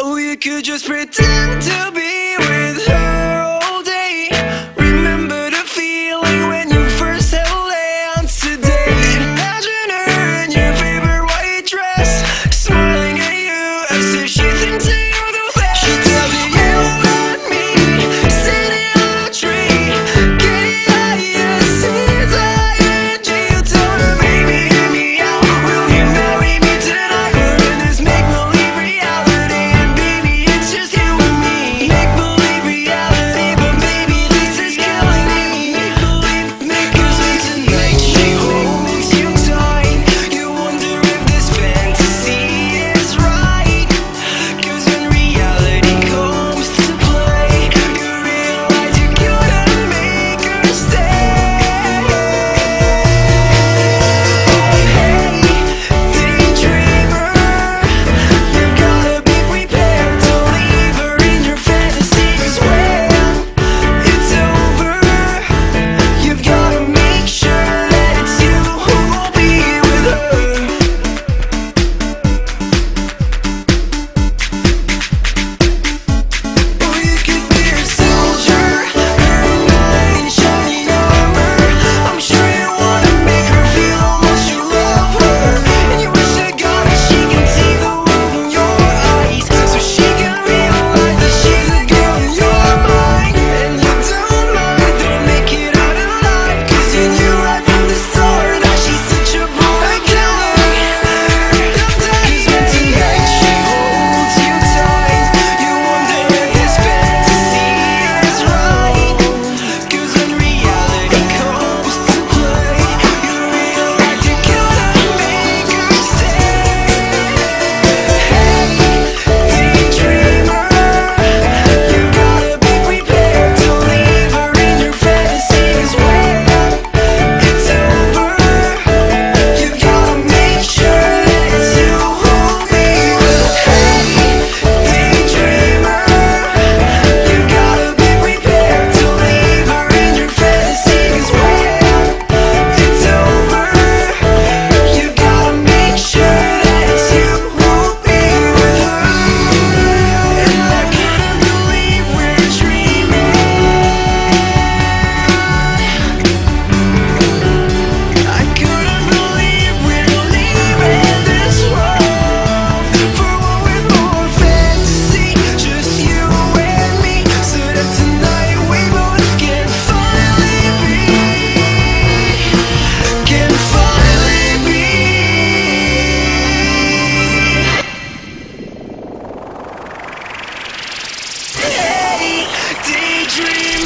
Oh, you could just pretend to be with her. dream.